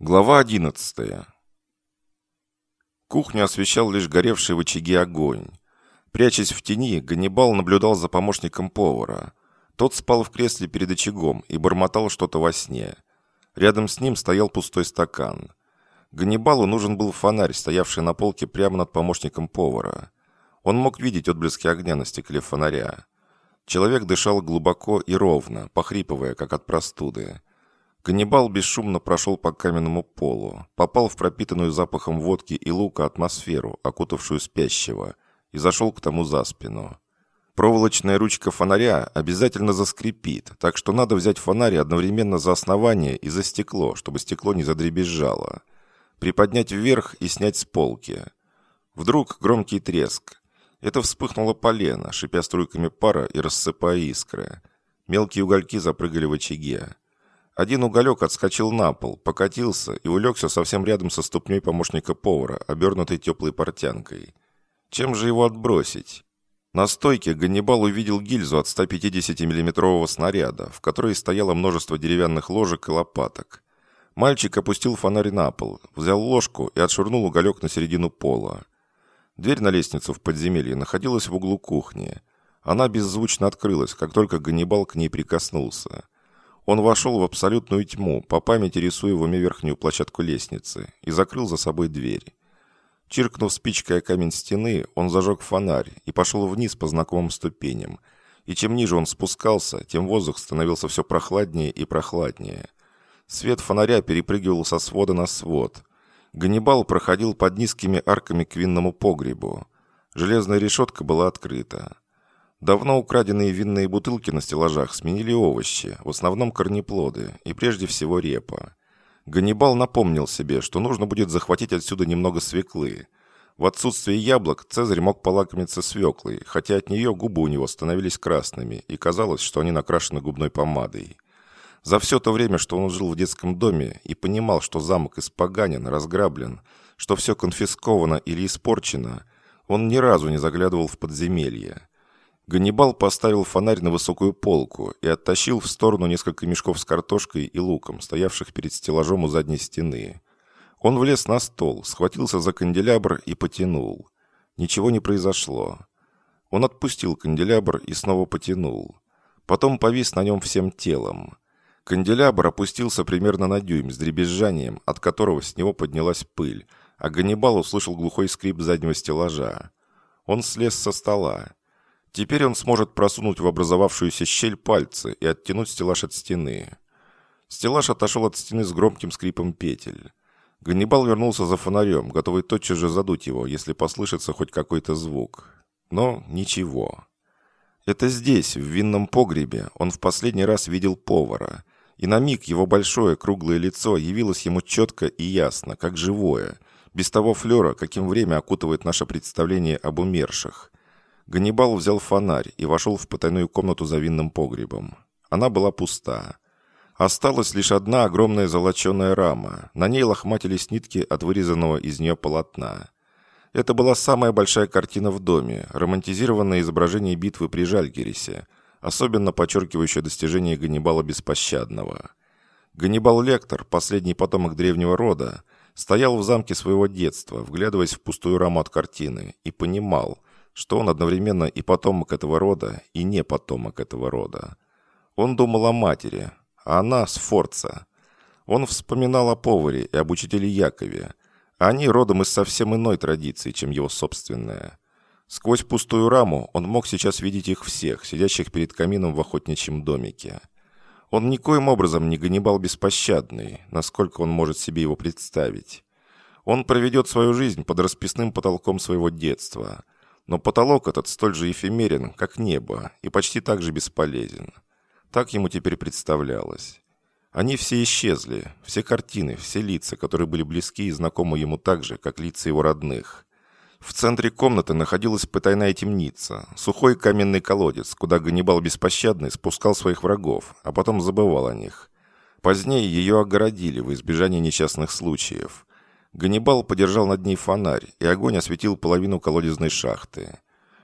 Глава 11. Кухню освещал лишь горевший в очаге огонь. Прячась в тени, Ганнибал наблюдал за помощником повара. Тот спал в кресле перед очагом и бормотал что-то во сне. Рядом с ним стоял пустой стакан. Ганнибалу нужен был фонарь, стоявший на полке прямо над помощником повара. Он мог видеть отблески огня на стекле фонаря. Человек дышал глубоко и ровно, похрипывая, как от простуды. Каннибал бесшумно прошел по каменному полу, попал в пропитанную запахом водки и лука атмосферу, окутавшую спящего, и зашел к тому за спину. Проволочная ручка фонаря обязательно заскрипит, так что надо взять фонарь одновременно за основание и за стекло, чтобы стекло не задребезжало. Приподнять вверх и снять с полки. Вдруг громкий треск. Это вспыхнуло полено, шипя струйками пара и рассыпая искры. Мелкие угольки запрыгали в очаге. Один уголек отскочил на пол, покатился и улегся совсем рядом со ступней помощника повара, обернутой теплой портянкой. Чем же его отбросить? На стойке Ганнибал увидел гильзу от 150 миллиметрового снаряда, в которой стояло множество деревянных ложек и лопаток. Мальчик опустил фонарь на пол, взял ложку и отшвырнул уголек на середину пола. Дверь на лестницу в подземелье находилась в углу кухни. Она беззвучно открылась, как только Ганнибал к ней прикоснулся. Он вошел в абсолютную тьму, по памяти рисуя в уме верхнюю площадку лестницы, и закрыл за собой дверь. Чиркнув спичкой о камень стены, он зажег фонарь и пошел вниз по знакомым ступеням. И чем ниже он спускался, тем воздух становился все прохладнее и прохладнее. Свет фонаря перепрыгивал со свода на свод. Ганнибал проходил под низкими арками к винному погребу. Железная решетка была открыта. Давно украденные винные бутылки на стеллажах сменили овощи, в основном корнеплоды, и прежде всего репа. Ганнибал напомнил себе, что нужно будет захватить отсюда немного свеклы. В отсутствие яблок Цезарь мог полакомиться свеклой, хотя от нее губы у него становились красными, и казалось, что они накрашены губной помадой. За все то время, что он жил в детском доме и понимал, что замок испоганен, разграблен, что все конфисковано или испорчено, он ни разу не заглядывал в подземелье. Ганнибал поставил фонарь на высокую полку и оттащил в сторону несколько мешков с картошкой и луком, стоявших перед стеллажом у задней стены. Он влез на стол, схватился за канделябр и потянул. Ничего не произошло. Он отпустил канделябр и снова потянул. Потом повис на нем всем телом. Канделябр опустился примерно на дюйм с дребезжанием, от которого с него поднялась пыль, а Ганнибал услышал глухой скрип заднего стеллажа. Он слез со стола. Теперь он сможет просунуть в образовавшуюся щель пальцы и оттянуть стеллаж от стены. Стеллаж отошел от стены с громким скрипом петель. Ганнибал вернулся за фонарем, готовый тотчас же задуть его, если послышится хоть какой-то звук. Но ничего. Это здесь, в винном погребе, он в последний раз видел повара. И на миг его большое круглое лицо явилось ему четко и ясно, как живое, без того флера, каким время окутывает наше представление об умерших – Ганнибал взял фонарь и вошел в потайную комнату за винным погребом. Она была пуста. Осталась лишь одна огромная золоченая рама. На ней лохматились нитки от вырезанного из нее полотна. Это была самая большая картина в доме, романтизированное изображение битвы при Жальгерисе, особенно подчеркивающее достижение Ганнибала Беспощадного. Ганнибал Лектор, последний потомок древнего рода, стоял в замке своего детства, вглядываясь в пустую раму от картины, и понимал – что он одновременно и потомок этого рода, и не потомок этого рода. Он думал о матери, а она с Форца. Он вспоминал о поваре и об учителе Якове. Они родом из совсем иной традиции, чем его собственная. Сквозь пустую раму он мог сейчас видеть их всех, сидящих перед камином в охотничьем домике. Он никоим образом не Ганнибал беспощадный, насколько он может себе его представить. Он проведет свою жизнь под расписным потолком своего детства – но потолок этот столь же эфемерен, как небо, и почти так же бесполезен. Так ему теперь представлялось. Они все исчезли, все картины, все лица, которые были близки и знакомы ему так же, как лица его родных. В центре комнаты находилась потайная темница, сухой каменный колодец, куда Ганнибал Беспощадный спускал своих врагов, а потом забывал о них. Позднее ее огородили в избежание несчастных случаев. Ганнибал подержал над ней фонарь, и огонь осветил половину колодезной шахты.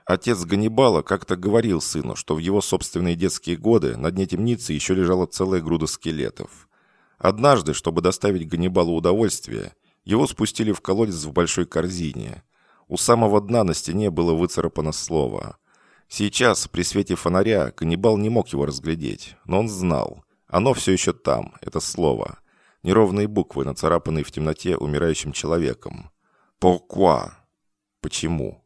Отец Ганнибала как-то говорил сыну, что в его собственные детские годы на дне темницы еще лежала целая груда скелетов. Однажды, чтобы доставить Ганнибалу удовольствие, его спустили в колодец в большой корзине. У самого дна на стене было выцарапано слово. Сейчас, при свете фонаря, Ганнибал не мог его разглядеть, но он знал. Оно все еще там, это слово. Неровные буквы, нацарапанные в темноте умирающим человеком. «Pourquoi?» «Почему?»